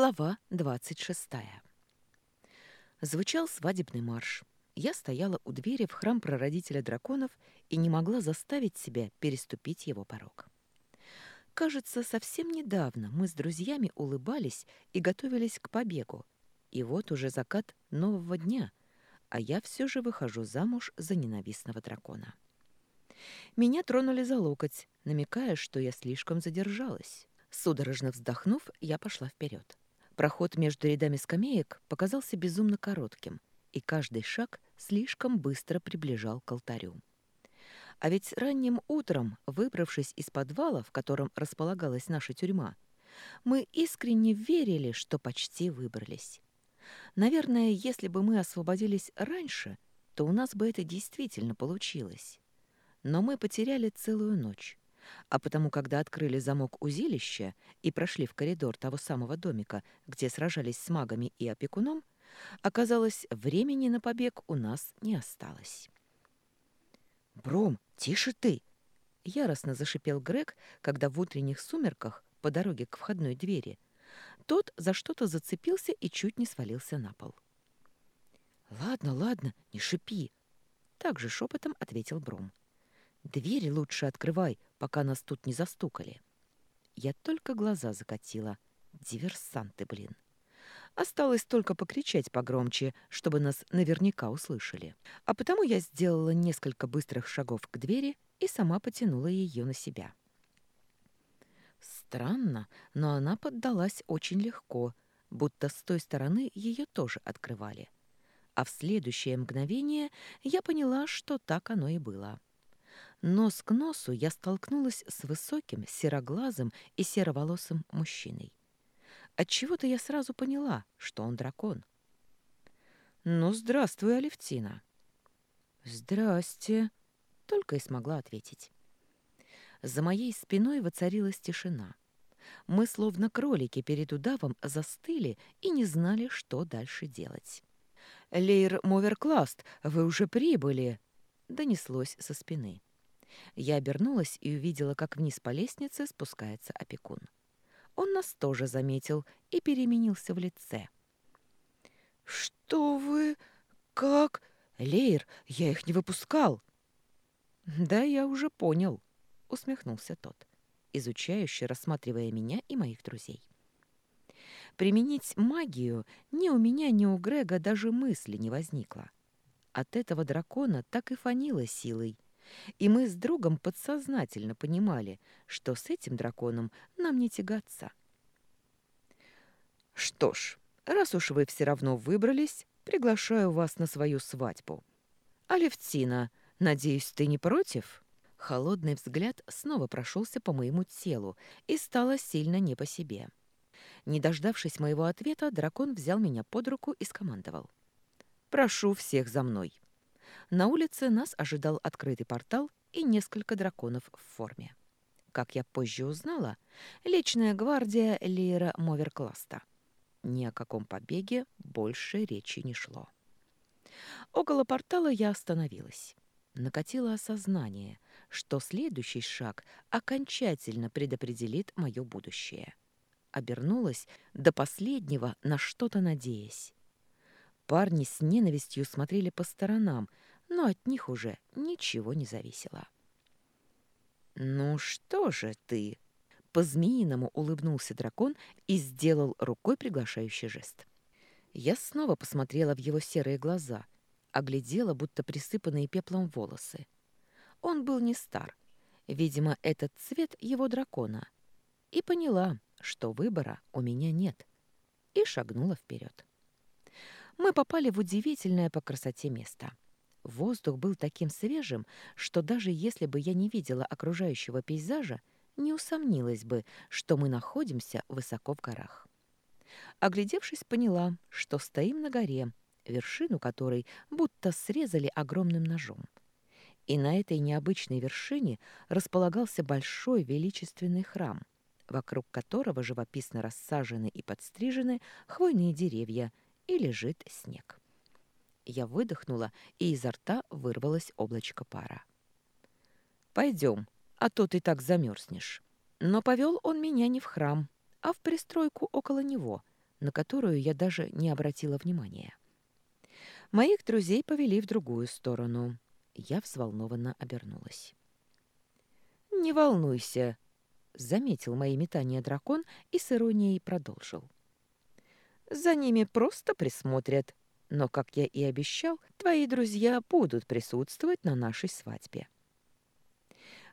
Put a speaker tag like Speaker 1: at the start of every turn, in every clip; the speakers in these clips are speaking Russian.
Speaker 1: Глава 26. Звучал свадебный марш. Я стояла у двери в храм прародителя драконов и не могла заставить себя переступить его порог. Кажется, совсем недавно мы с друзьями улыбались и готовились к побегу. И вот уже закат нового дня, а я все же выхожу замуж за ненавистного дракона. Меня тронули за локоть, намекая, что я слишком задержалась. Судорожно вздохнув, я пошла вперед. Проход между рядами скамеек показался безумно коротким, и каждый шаг слишком быстро приближал к алтарю. А ведь ранним утром, выбравшись из подвала, в котором располагалась наша тюрьма, мы искренне верили, что почти выбрались. Наверное, если бы мы освободились раньше, то у нас бы это действительно получилось. Но мы потеряли целую ночь. А потому, когда открыли замок узилища и прошли в коридор того самого домика, где сражались с магами и опекуном, оказалось, времени на побег у нас не осталось.
Speaker 2: «Бром, тише ты!»
Speaker 1: — яростно зашипел Грег, когда в утренних сумерках по дороге к входной двери тот за что-то зацепился и чуть не свалился на пол.
Speaker 2: «Ладно, ладно, не шипи!» — также шепотом ответил Бром. Двери лучше открывай, пока нас тут не застукали. Я только глаза закатила. Диверсанты, блин. Осталось только покричать погромче, чтобы нас наверняка услышали. А потому я сделала несколько быстрых шагов к двери и сама потянула ее на себя. Странно, но она поддалась очень легко, будто с той стороны ее тоже открывали. А в следующее мгновение я поняла, что так оно и было. Нос к носу я столкнулась с высоким, сероглазым и сероволосым мужчиной. Отчего-то я сразу поняла, что он дракон. «Ну, здравствуй, Алевтина!» «Здрасте!» — только и смогла ответить. За моей спиной воцарилась тишина. Мы, словно кролики перед удавом, застыли и не знали, что дальше делать. «Лейр Моверкласт, вы уже прибыли!» — донеслось со спины. Я обернулась и увидела, как вниз по лестнице спускается опекун. Он нас тоже заметил и переменился в лице. «Что вы? Как? Лейр, я их не выпускал!»
Speaker 1: «Да, я уже понял», — усмехнулся тот, изучающе рассматривая меня и моих друзей. Применить магию ни у меня, ни у Грега даже мысли не возникло. От этого дракона так и фанило силой — и мы с другом подсознательно понимали, что с этим драконом нам не тягаться. «Что ж, раз уж вы все равно выбрались, приглашаю вас на свою свадьбу. Алевтина, надеюсь, ты не против?» Холодный взгляд снова прошелся по моему телу и стало сильно не по себе. Не дождавшись моего ответа, дракон взял меня под руку и скомандовал. «Прошу всех за мной». На улице нас ожидал открытый портал и несколько драконов в форме. Как я позже узнала, личная гвардия Лира Моверкласта. Ни о каком побеге больше речи не шло. Около портала я остановилась. Накатило осознание, что следующий шаг окончательно предопределит мое будущее. Обернулась до последнего, на что-то надеясь. Парни с ненавистью смотрели по сторонам, но от них уже ничего не зависело. «Ну что же ты?» По-змеиному улыбнулся дракон и сделал рукой приглашающий жест. Я снова посмотрела в его серые глаза, оглядела, будто присыпанные пеплом волосы. Он был не стар. Видимо, этот цвет его дракона. И поняла, что выбора у меня нет. И шагнула вперед. Мы попали в удивительное по красоте место — Воздух был таким свежим, что даже если бы я не видела окружающего пейзажа, не усомнилась бы, что мы находимся высоко в горах. Оглядевшись, поняла, что стоим на горе, вершину которой будто срезали огромным ножом. И на этой необычной вершине располагался большой величественный храм, вокруг которого живописно рассажены и подстрижены хвойные деревья и лежит снег. Я выдохнула, и изо рта вырвалось облачко пара. «Пойдем, а то ты так замерзнешь». Но повел он меня не в храм, а в пристройку около него, на которую я даже не обратила внимания. Моих друзей повели в другую сторону. Я взволнованно обернулась. «Не волнуйся», — заметил мои метания дракон и с иронией продолжил. «За ними просто присмотрят, но, как я и обещал, твои друзья будут присутствовать на нашей свадьбе».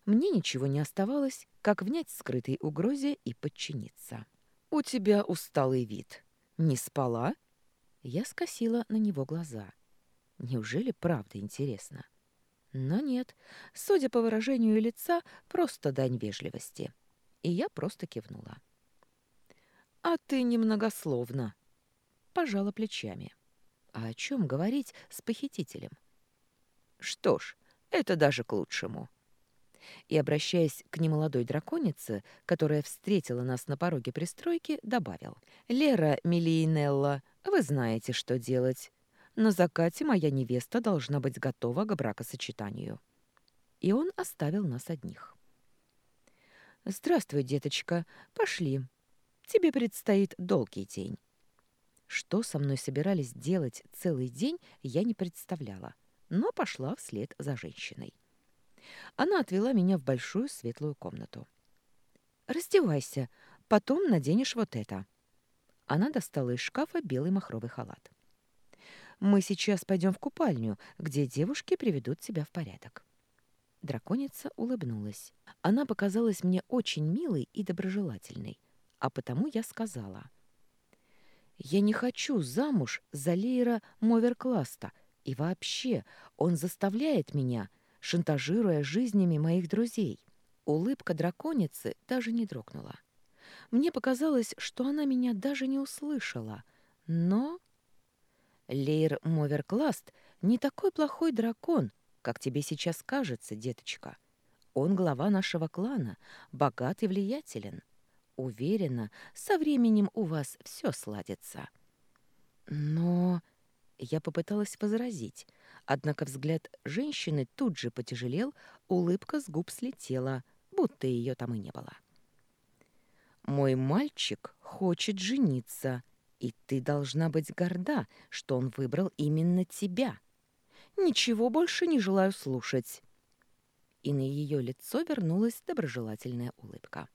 Speaker 1: Мне ничего не оставалось, как внять скрытой угрозе и подчиниться. «У тебя усталый вид. Не спала?» Я скосила на него глаза. Неужели правда интересно? Но нет, судя по выражению лица, просто дань вежливости. И я просто кивнула. «А ты немногословна», — пожала плечами. «А о чем говорить с похитителем?» «Что ж, это даже к лучшему». И, обращаясь к немолодой драконице, которая встретила нас на пороге пристройки, добавил. «Лера Милиинелла, вы знаете, что делать. На закате моя невеста должна быть готова к бракосочетанию». И он оставил нас одних. «Здравствуй, деточка. Пошли. Тебе предстоит долгий день». Что со мной собирались делать целый день, я не представляла, но пошла вслед за женщиной. Она отвела меня в большую светлую комнату. «Раздевайся, потом наденешь вот это». Она достала из шкафа белый махровый халат. «Мы сейчас пойдем в купальню, где девушки приведут себя в порядок». Драконица улыбнулась. Она показалась мне очень милой и доброжелательной, а потому я сказала. «Я не хочу замуж за Лейра Моверкласта, и вообще он заставляет меня шантажируя жизнями моих друзей. Улыбка драконицы даже не дрогнула. Мне показалось, что она меня даже не услышала. Но... Лейр Моверкласт не такой плохой дракон, как тебе сейчас кажется, деточка. Он глава нашего клана, богат и влиятелен. Уверена, со временем у вас все сладится. Но... Я попыталась возразить, Однако взгляд женщины тут же потяжелел, улыбка с губ слетела, будто ее там и не было. «Мой мальчик хочет жениться, и ты должна быть горда, что он выбрал именно тебя. Ничего больше не желаю слушать». И на ее лицо вернулась доброжелательная улыбка.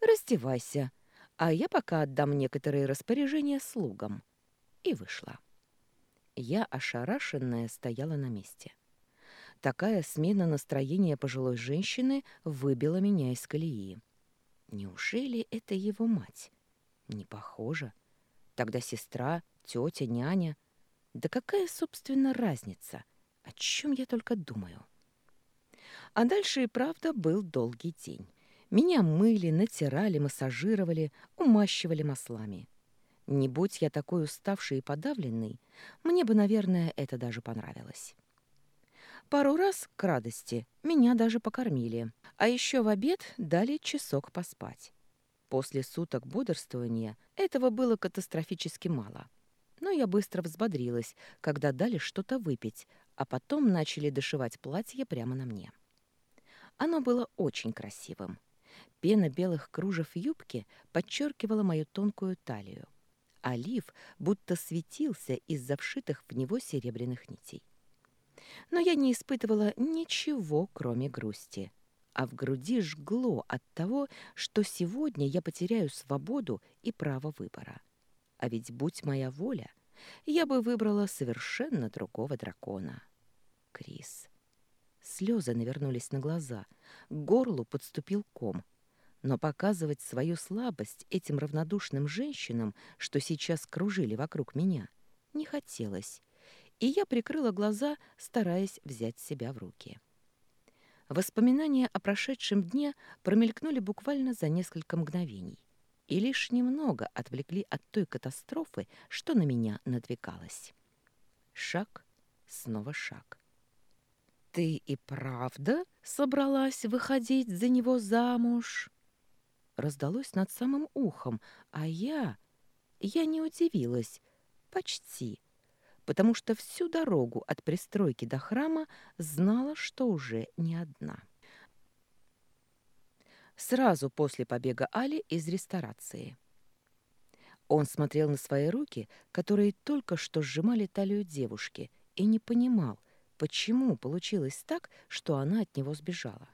Speaker 1: «Раздевайся, а я пока отдам некоторые распоряжения слугам». И вышла. Я, ошарашенная, стояла на месте. Такая смена настроения пожилой женщины выбила меня из колеи. Неужели это его мать? Не похоже. Тогда сестра, тетя, няня. Да какая, собственно, разница? О чем я только думаю? А дальше и правда был долгий день. Меня мыли, натирали, массажировали, умащивали маслами. Не будь я такой уставший и подавленный, мне бы, наверное, это даже понравилось. Пару раз, к радости, меня даже покормили, а еще в обед дали часок поспать. После суток бодрствования этого было катастрофически мало. Но я быстро взбодрилась, когда дали что-то выпить, а потом начали дошивать платье прямо на мне. Оно было очень красивым. Пена белых кружев юбки подчеркивала мою тонкую талию олив будто светился из-за вшитых в него серебряных нитей. Но я не испытывала ничего, кроме грусти, а в груди жгло от того, что сегодня я потеряю свободу и право выбора. А ведь, будь моя воля, я бы выбрала совершенно другого дракона. Крис. Слезы навернулись на глаза, к горлу подступил ком — но показывать свою слабость этим равнодушным женщинам, что сейчас кружили вокруг меня, не хотелось, и я прикрыла глаза, стараясь взять себя в руки. Воспоминания о прошедшем дне промелькнули буквально за несколько мгновений и лишь немного отвлекли от той катастрофы, что на меня надвигалась. Шаг, снова шаг. «Ты и правда собралась выходить за него замуж?» раздалось над самым ухом, а я... Я не удивилась. Почти. Потому что всю дорогу от пристройки до храма знала, что уже не одна. Сразу после побега Али из ресторации.
Speaker 2: Он смотрел на свои руки, которые только что сжимали талию девушки, и не понимал, почему получилось так, что она от него сбежала.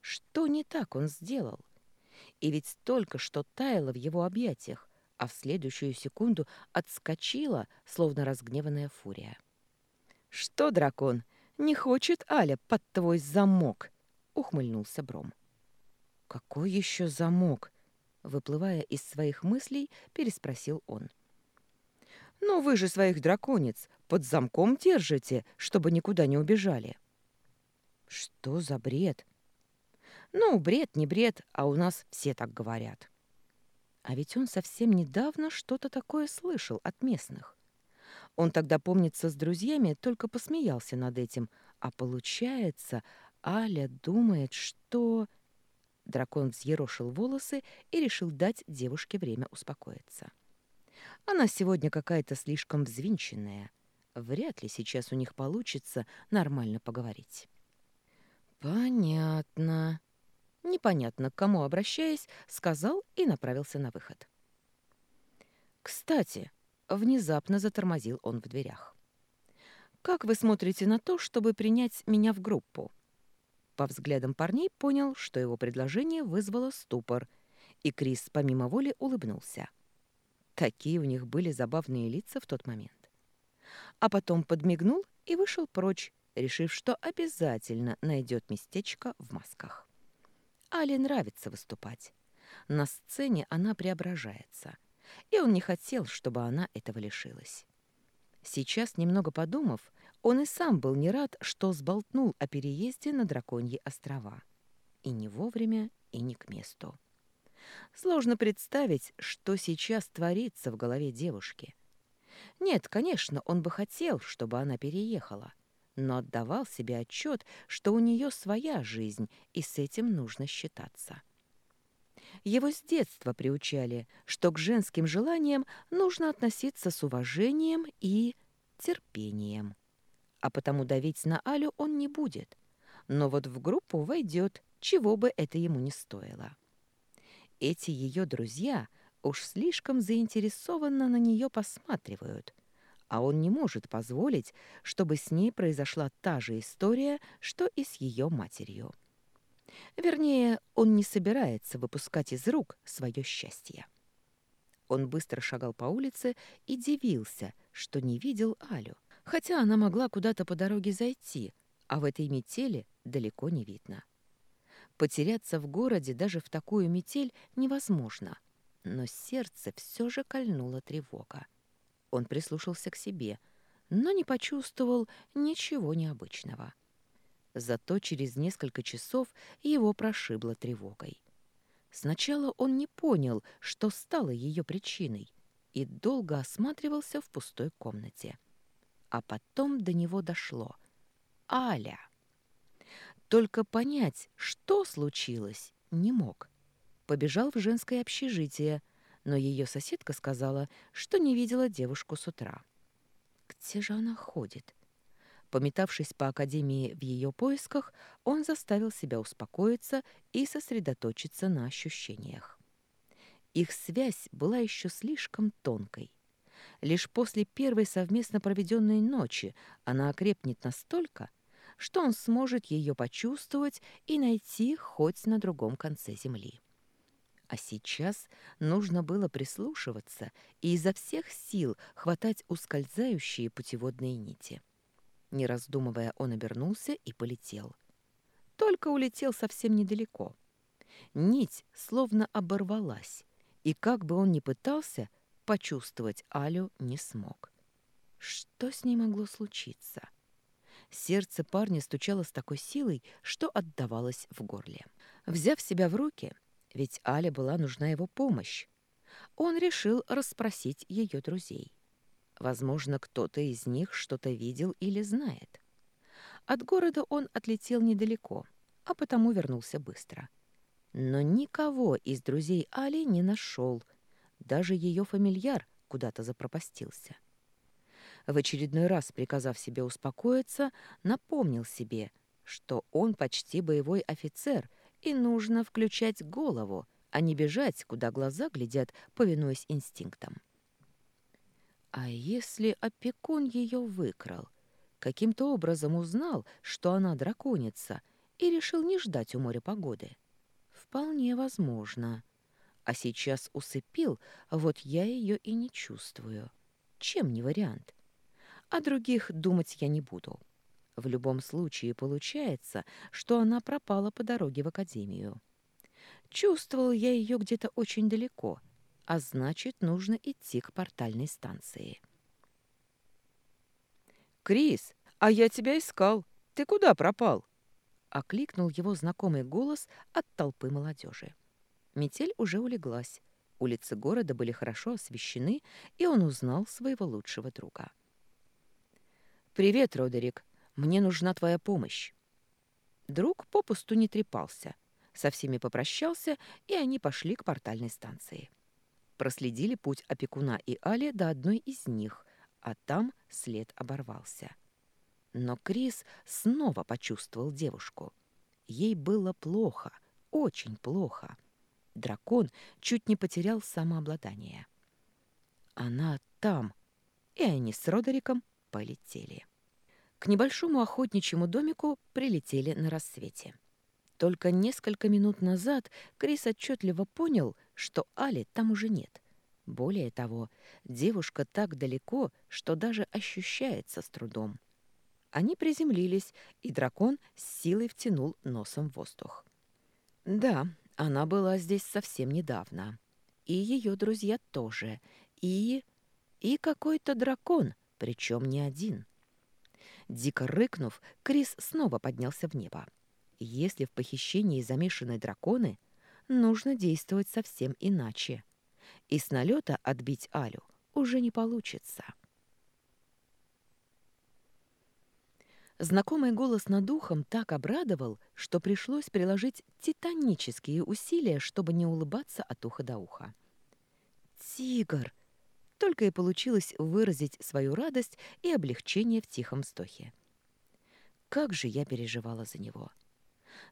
Speaker 2: Что не так он сделал? И ведь только что таяло в его объятиях, а в следующую секунду отскочила, словно разгневанная фурия. «Что, дракон, не хочет Аля под твой замок?» — ухмыльнулся Бром. «Какой еще замок?» — выплывая из своих мыслей, переспросил он. «Ну, вы же своих драконец под замком держите, чтобы никуда не убежали». «Что за бред?» «Ну, бред не бред, а у нас все так говорят». А ведь он совсем недавно что-то такое слышал от местных. Он тогда, помнится, с друзьями только посмеялся над этим, а получается, Аля думает, что... Дракон взъерошил волосы и решил дать девушке время успокоиться. Она сегодня какая-то слишком взвинченная. Вряд ли сейчас у них получится нормально поговорить. «Понятно», непонятно к кому обращаясь, сказал и направился на выход. «Кстати», — внезапно затормозил он в дверях. «Как вы смотрите на то, чтобы принять меня в группу?» По взглядам парней понял, что его предложение вызвало ступор, и Крис помимо воли улыбнулся. Такие у них были забавные лица в тот момент. А потом подмигнул и вышел прочь, решив, что обязательно найдет местечко в масках. Але нравится выступать. На сцене она преображается, и он не хотел, чтобы она этого лишилась. Сейчас, немного подумав, он и сам был не рад, что сболтнул о переезде на Драконьи острова. И не вовремя, и не к месту. Сложно представить, что сейчас творится в голове девушки. Нет, конечно, он бы хотел, чтобы она переехала — но отдавал себе отчет, что у нее своя жизнь, и с этим нужно считаться. Его с детства приучали, что к женским желаниям нужно относиться с уважением и терпением. А потому давить на Алю он не будет. Но вот в группу войдет, чего бы это ему не стоило. Эти ее друзья уж слишком заинтересованно на нее посматривают — а он не может позволить, чтобы с ней произошла та же история, что и с ее матерью. Вернее, он не собирается выпускать из рук свое счастье. Он быстро шагал по улице и дивился, что не видел Алю, хотя она могла куда-то по дороге зайти, а в этой метели далеко не видно. Потеряться в городе даже в такую метель невозможно, но сердце все же кольнула тревога. Он прислушался к себе, но не почувствовал ничего необычного. Зато через несколько часов его прошибло тревогой. Сначала он не понял, что стало ее причиной, и долго осматривался в пустой комнате. А потом до него дошло. Аля! Только понять, что случилось, не мог. Побежал в женское общежитие — но ее соседка сказала, что не видела девушку с утра. Где же она ходит? Пометавшись по академии в ее поисках, он заставил себя успокоиться и сосредоточиться на ощущениях. Их связь была еще слишком тонкой. Лишь после первой совместно проведенной ночи она окрепнет настолько, что он сможет ее почувствовать и найти хоть на другом конце земли. А сейчас нужно было прислушиваться и изо всех сил хватать ускользающие путеводные нити. Не раздумывая, он обернулся и полетел. Только улетел совсем недалеко. Нить словно оборвалась, и как бы он ни пытался, почувствовать Алю не смог. Что с ней могло случиться? Сердце парня стучало с такой силой, что отдавалось в горле. Взяв себя в руки, ведь Але была нужна его помощь. Он решил расспросить ее друзей. Возможно, кто-то из них что-то видел или знает. От города он отлетел недалеко, а потому вернулся быстро. Но никого из друзей Али не нашел. Даже ее фамильяр куда-то запропастился. В очередной раз, приказав себе успокоиться, напомнил себе, что он почти боевой офицер и нужно включать голову, а не бежать, куда глаза глядят, повинуясь инстинктам.
Speaker 1: А если опекун ее выкрал? Каким-то образом узнал, что она драконица, и решил не ждать у моря погоды? Вполне возможно. А сейчас усыпил, вот я ее и не чувствую. Чем не вариант? О других думать я не буду. В любом случае получается, что она пропала по дороге в академию. Чувствовал я ее где-то очень далеко, а значит, нужно идти к портальной станции.
Speaker 2: «Крис, а я тебя искал. Ты куда пропал?» Окликнул его знакомый голос от толпы молодежи. Метель уже улеглась. Улицы города были хорошо освещены, и он узнал своего лучшего друга. «Привет, Родерик. Мне нужна твоя помощь». Друг попусту не трепался, со всеми попрощался, и они пошли к портальной станции. Проследили путь опекуна и Али до одной из них, а там след оборвался. Но Крис снова почувствовал девушку. Ей было плохо, очень плохо. Дракон чуть не потерял самообладание. Она там, и они с Родериком полетели. К небольшому охотничьему домику прилетели на рассвете. Только несколько минут назад Крис отчетливо понял, что Али там уже нет. Более того, девушка так далеко, что даже ощущается с трудом. Они приземлились, и дракон с силой втянул носом воздух. Да, она была здесь совсем недавно. И ее друзья тоже. И... и какой-то дракон, причем не один. Дико рыкнув, Крис снова поднялся в небо. Если в похищении замешаны драконы, нужно действовать совсем иначе. И с налета отбить Алю уже не получится. Знакомый голос над ухом так обрадовал, что пришлось приложить титанические усилия, чтобы не улыбаться от уха до уха. «Тигр!» Только и получилось выразить свою радость и облегчение в тихом вздохе. Как же я переживала за него.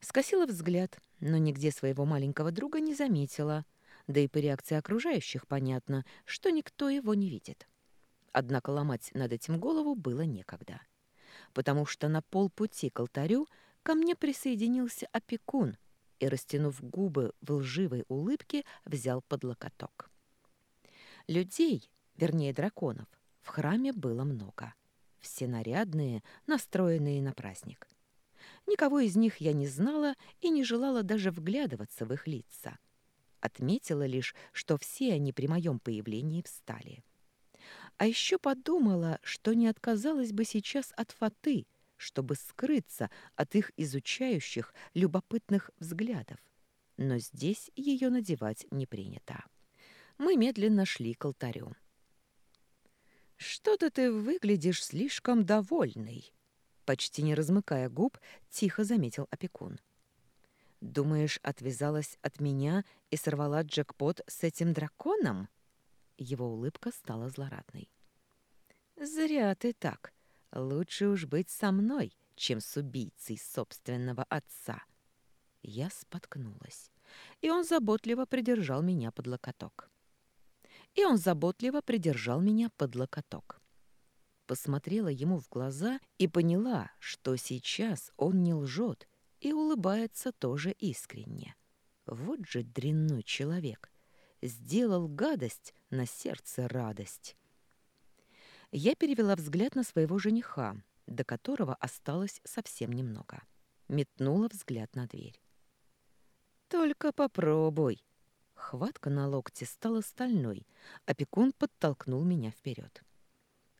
Speaker 2: Скосила взгляд, но нигде своего маленького друга не заметила, да и по реакции окружающих понятно, что никто его не видит. Однако ломать над этим голову было некогда, потому что на полпути к алтарю ко мне присоединился опекун и, растянув губы в лживой улыбке, взял под локоток. Людей, вернее драконов, в храме было много. Все нарядные, настроенные на праздник. Никого из них я не знала и не желала даже вглядываться в их лица. Отметила лишь, что все они при моем появлении встали. А еще подумала, что не отказалась бы сейчас от фаты, чтобы скрыться от их изучающих, любопытных взглядов. Но здесь ее надевать не принято. Мы медленно шли к алтарю. «Что-то ты выглядишь слишком довольный», — почти не размыкая губ, тихо заметил опекун. «Думаешь, отвязалась от меня и сорвала джекпот с этим драконом?» Его улыбка стала злорадной. «Зря ты так. Лучше уж быть со мной, чем с убийцей собственного отца». Я споткнулась, и он заботливо придержал меня под локоток и он заботливо придержал меня под локоток. Посмотрела ему в глаза и поняла, что сейчас он не лжет и улыбается тоже искренне. Вот же дрянной человек. Сделал гадость, на сердце радость. Я перевела взгляд на своего жениха, до которого осталось совсем немного. Метнула взгляд на дверь. «Только попробуй», Хватка на локте стала стальной. Опекун подтолкнул меня вперед.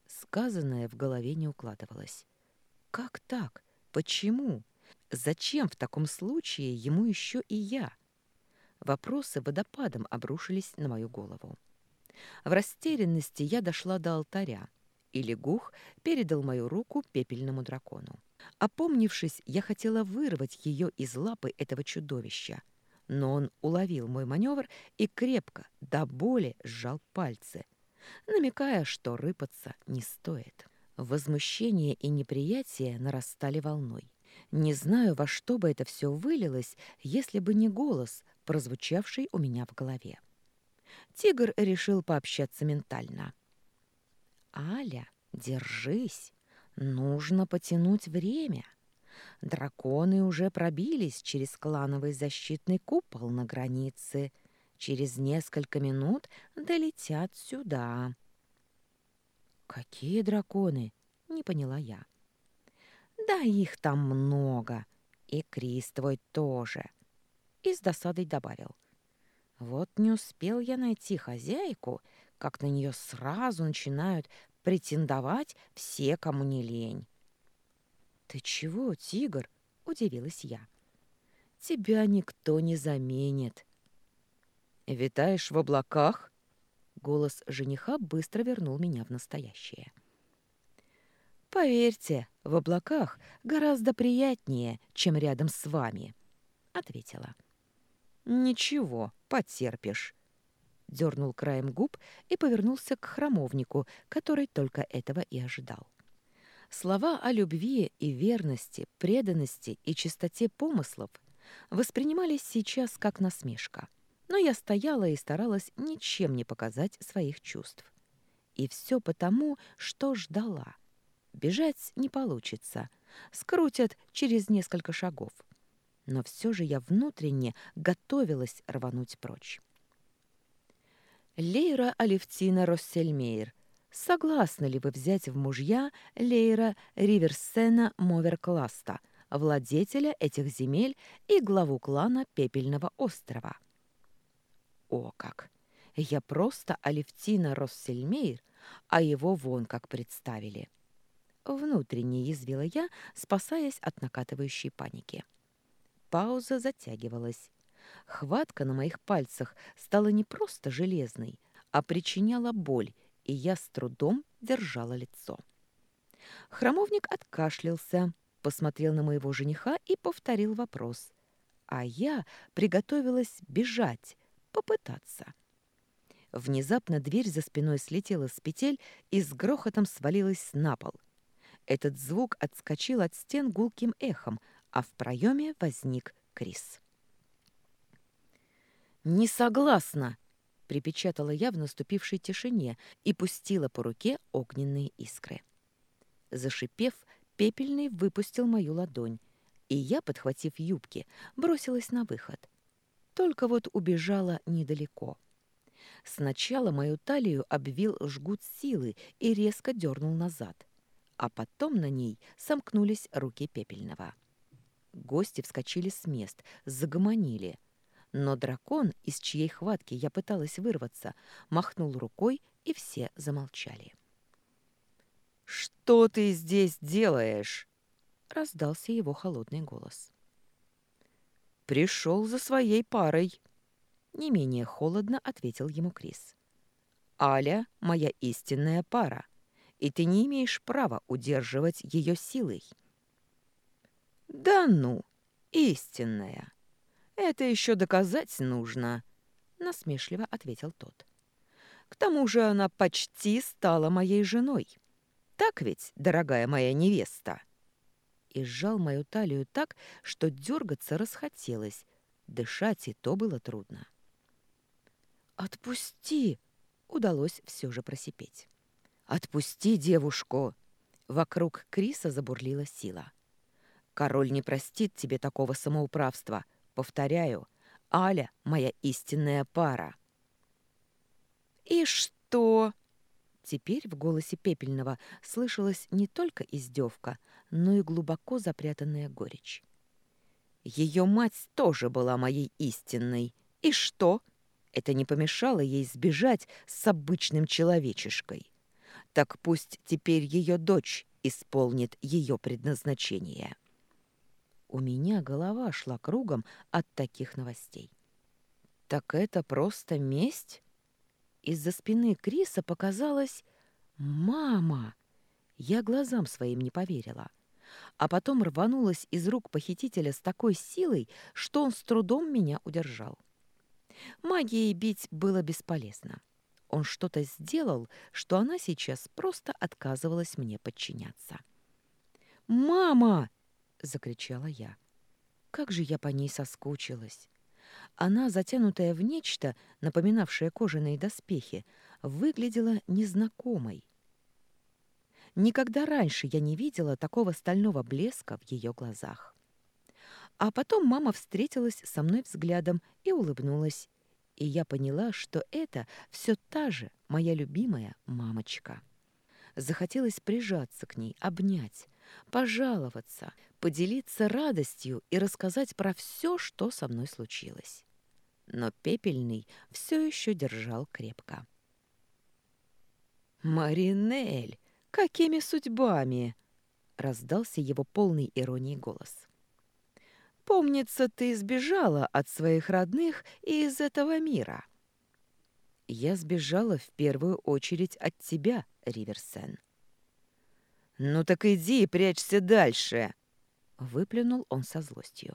Speaker 2: Сказанное в голове не укладывалось. Как так? Почему? Зачем в таком случае ему еще и я? Вопросы водопадом обрушились на мою голову. В растерянности я дошла до алтаря, и лягух передал мою руку пепельному дракону. Опомнившись, я хотела вырвать ее из лапы этого чудовища — но он уловил мой маневр и крепко, до боли сжал пальцы, намекая, что рыпаться не стоит. Возмущение и неприятие нарастали волной. Не знаю, во что бы это все вылилось, если бы не голос, прозвучавший у меня в голове. Тигр решил пообщаться ментально.
Speaker 1: «Аля, держись! Нужно потянуть время!» Драконы уже пробились через клановый защитный купол на границе. Через несколько минут долетят сюда. «Какие драконы?» — не поняла я. «Да их там много. И Крис твой тоже». И с досадой добавил. «Вот не успел я найти хозяйку, как на нее сразу начинают претендовать все, кому не лень». «Ты чего, тигр?» — удивилась я. «Тебя никто не заменит». «Витаешь в облаках?» Голос жениха быстро вернул меня в настоящее. «Поверьте, в облаках гораздо приятнее, чем рядом с вами», — ответила. «Ничего, потерпишь», — дернул краем губ и повернулся к храмовнику, который только этого и ожидал. Слова о любви и верности, преданности и чистоте помыслов воспринимались сейчас как насмешка, но я стояла и старалась ничем не показать своих чувств. И все потому, что ждала. Бежать не получится, скрутят через несколько шагов. Но все же я внутренне готовилась рвануть прочь. Лейра Алевтина Россельмейр — согласны ли вы взять в мужья Лейра Риверсена Моверкласта, владетеля этих земель и главу клана Пепельного острова? О как! Я просто Алевтина Россельмейр, а его вон как представили. Внутренне язвила я, спасаясь от накатывающей паники. Пауза затягивалась. Хватка на моих пальцах стала не просто железной, а причиняла боль и я с трудом держала лицо. Храмовник откашлялся, посмотрел на моего жениха и повторил вопрос. А я приготовилась бежать, попытаться. Внезапно дверь за спиной слетела с петель и с грохотом свалилась на пол. Этот звук отскочил от стен гулким эхом, а в проеме возник Крис. «Не согласна!» Припечатала я в наступившей тишине и пустила по руке огненные искры. Зашипев, пепельный выпустил мою ладонь, и я, подхватив юбки, бросилась на выход. Только вот убежала недалеко. Сначала мою талию обвил жгут силы и резко дернул назад, а потом на ней сомкнулись руки пепельного. Гости вскочили с мест, загомонили — но дракон, из чьей хватки я пыталась вырваться, махнул рукой, и все замолчали. «Что ты здесь делаешь?» — раздался его холодный голос. «Пришел за своей парой», — не менее холодно ответил ему Крис. «Аля — моя истинная пара, и ты не имеешь права удерживать ее силой». «Да ну, истинная!» Это еще доказать нужно, насмешливо ответил тот. К тому же она почти стала моей женой. Так ведь, дорогая моя невеста? И сжал мою талию так, что дергаться расхотелось, дышать и то было трудно. «Отпусти!» — удалось все же просипеть. «Отпусти девушку!» Вокруг Криса забурлила сила. «Король не простит тебе такого самоуправства. Повторяю, Аля — моя истинная пара. «И что?» Теперь в голосе Пепельного слышалась не только издевка, но и глубоко запрятанная горечь. Ее мать тоже была моей истинной. И что? Это не помешало ей сбежать с обычным человечешкой. Так пусть теперь ее дочь исполнит ее предназначение. У меня голова шла кругом от таких новостей. Так это просто месть? Из-за спины Криса показалось «Мама!» Я глазам своим не поверила. А потом рванулась из рук похитителя с такой силой, что он с трудом меня удержал. Магией бить было бесполезно. Он что-то сделал, что она сейчас просто отказывалась мне подчиняться. «Мама!» Закричала я. Как же я по ней соскучилась. Она, затянутая в нечто, напоминавшее кожаные доспехи, выглядела незнакомой.
Speaker 2: Никогда раньше я не видела такого стального блеска в ее глазах. А потом мама встретилась со мной взглядом и улыбнулась. И я поняла, что это все та же моя любимая мамочка. Захотелось прижаться к ней, обнять, пожаловаться, поделиться радостью и рассказать про все, что со мной случилось. Но пепельный все еще держал крепко.
Speaker 1: «Маринель, какими судьбами?» — раздался его полный иронии голос. «Помнится, ты сбежала от своих родных и из этого мира». «Я сбежала в первую очередь от тебя, Риверсен». «Ну так иди и прячься дальше!» — выплюнул он со злостью.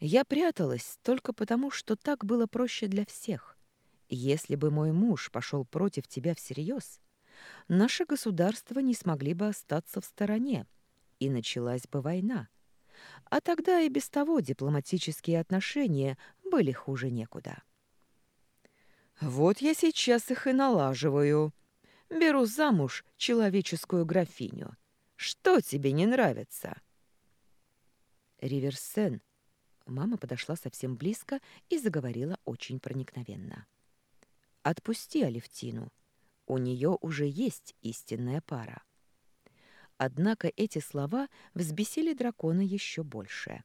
Speaker 1: Я пряталась только потому, что так было проще для всех. Если бы мой муж пошел против тебя всерьез, наши государства не смогли бы остаться в стороне, и началась бы война. А тогда и без того дипломатические отношения были хуже некуда. Вот я сейчас их и налаживаю. Беру замуж человеческую графиню. Что тебе не нравится? Риверсен. Мама подошла совсем близко и заговорила очень проникновенно. Отпусти Алевтину. У нее уже есть истинная пара. Однако эти слова взбесили дракона еще больше.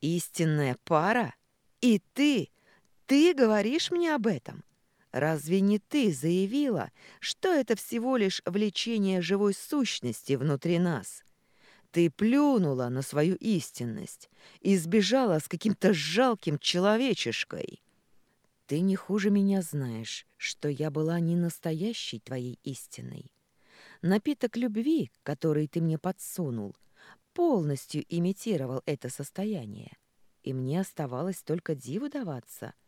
Speaker 1: «Истинная пара? И ты? Ты говоришь мне об этом? Разве не ты заявила, что это всего лишь влечение живой сущности внутри нас? Ты плюнула на свою истинность и сбежала с каким-то жалким человечешкой. Ты не хуже меня знаешь, что я была не настоящей твоей истиной. Напиток любви, который ты мне подсунул, полностью имитировал это состояние, и мне оставалось только диву даваться —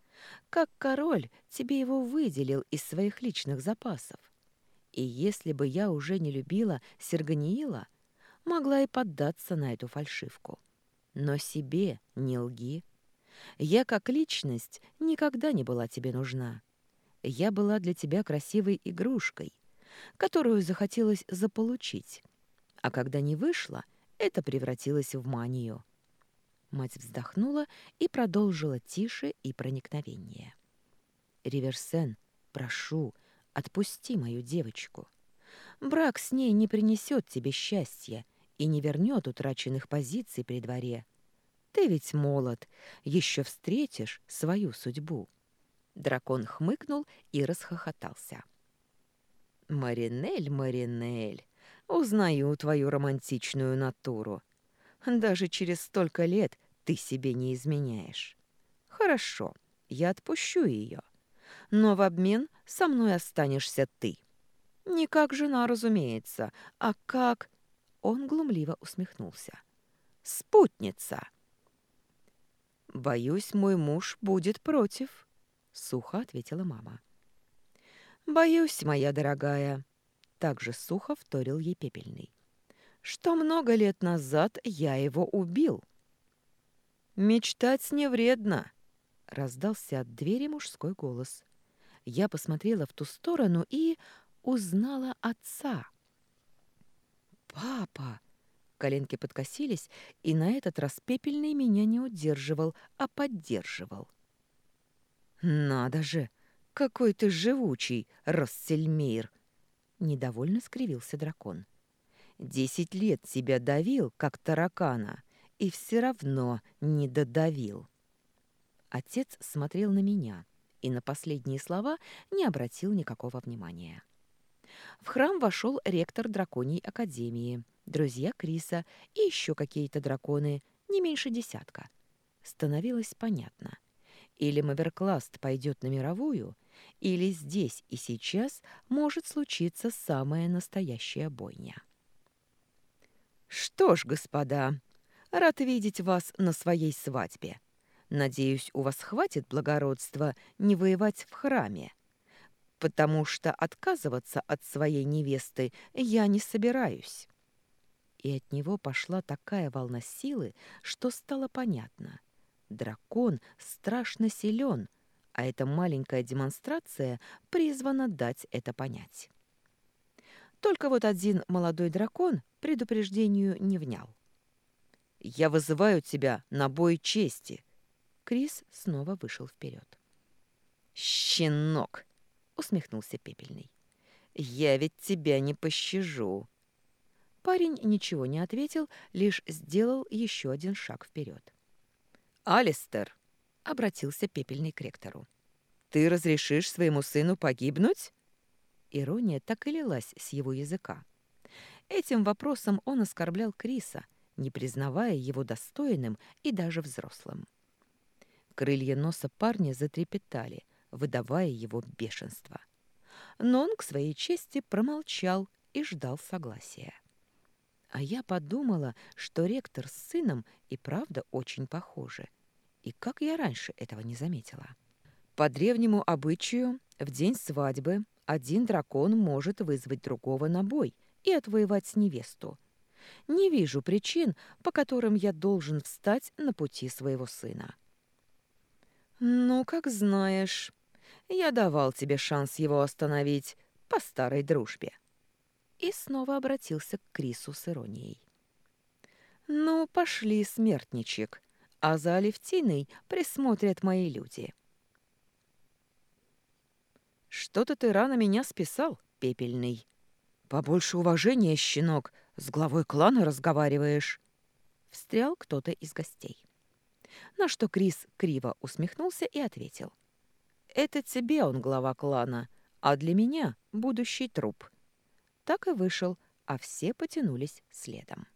Speaker 1: как король тебе его выделил из своих личных запасов. И если бы я уже не любила Серганиила, могла и поддаться на эту фальшивку. Но себе не лги. Я как личность никогда не была тебе нужна. Я была для тебя красивой игрушкой, которую захотелось заполучить. А когда не вышло, это превратилось в манию. Мать вздохнула и продолжила тише и проникновение. «Риверсен, прошу, отпусти мою девочку. Брак с ней не принесет тебе счастья и не вернет утраченных позиций при дворе. Ты ведь молод, еще встретишь свою судьбу». Дракон хмыкнул и расхохотался. «Маринель, Маринель, узнаю твою романтичную натуру. Даже через столько лет ты себе не изменяешь. Хорошо, я отпущу ее. Но в обмен со мной останешься ты. Не как жена, разумеется, а как... Он глумливо усмехнулся. Спутница. Боюсь, мой муж будет против, сухо ответила мама. Боюсь, моя дорогая, также сухо вторил ей пепельный что много лет назад я его убил. «Мечтать не вредно», — раздался от двери мужской голос. Я посмотрела в ту сторону и узнала отца. «Папа!» Коленки подкосились, и на этот раз пепельный меня не удерживал, а поддерживал. «Надо же! Какой ты живучий, Рассельмейр!» Недовольно скривился дракон. Десять лет тебя давил, как таракана, и все равно не додавил. Отец смотрел на меня и на последние слова не обратил никакого внимания. В храм вошел ректор драконьей академии, друзья Криса и еще какие-то драконы, не меньше десятка. Становилось понятно. Или Маверкласт пойдет на мировую, или здесь и сейчас может случиться самая настоящая бойня. «Что ж, господа, рад видеть вас на своей свадьбе. Надеюсь, у вас хватит благородства не воевать в храме, потому что отказываться от своей невесты я не собираюсь». И от него пошла такая волна силы, что стало понятно. Дракон страшно силен, а эта маленькая демонстрация призвана дать это понять. Только вот один молодой дракон предупреждению не внял.
Speaker 2: «Я вызываю тебя на бой чести!»
Speaker 1: Крис снова вышел вперед.
Speaker 2: «Щенок!» — усмехнулся Пепельный. «Я ведь тебя не пощажу!»
Speaker 1: Парень ничего не ответил, лишь сделал еще один шаг вперед.
Speaker 2: «Алистер!»
Speaker 1: — обратился Пепельный к ректору.
Speaker 2: «Ты разрешишь своему сыну погибнуть?»
Speaker 1: Ирония так и лилась с его языка. Этим вопросом он оскорблял Криса, не признавая его достойным и даже взрослым. Крылья носа парня затрепетали, выдавая его бешенство. Но он к своей чести промолчал и ждал согласия. А я подумала, что ректор с сыном и правда очень похожи. И как я раньше этого не заметила? По древнему обычаю, в день свадьбы один дракон может вызвать другого на бой и отвоевать невесту. Не вижу причин, по которым я должен встать на пути своего сына. «Ну, как знаешь. Я давал тебе шанс его остановить по старой дружбе». И снова обратился к Крису с иронией. «Ну, пошли, смертничек, а за Алевтиной присмотрят мои люди».
Speaker 2: «Что-то ты рано меня списал, пепельный. Побольше уважения, щенок, с главой клана разговариваешь».
Speaker 1: Встрял кто-то из гостей на что Крис криво усмехнулся и ответил. «Это тебе он глава клана, а для меня будущий труп». Так и вышел, а все потянулись следом.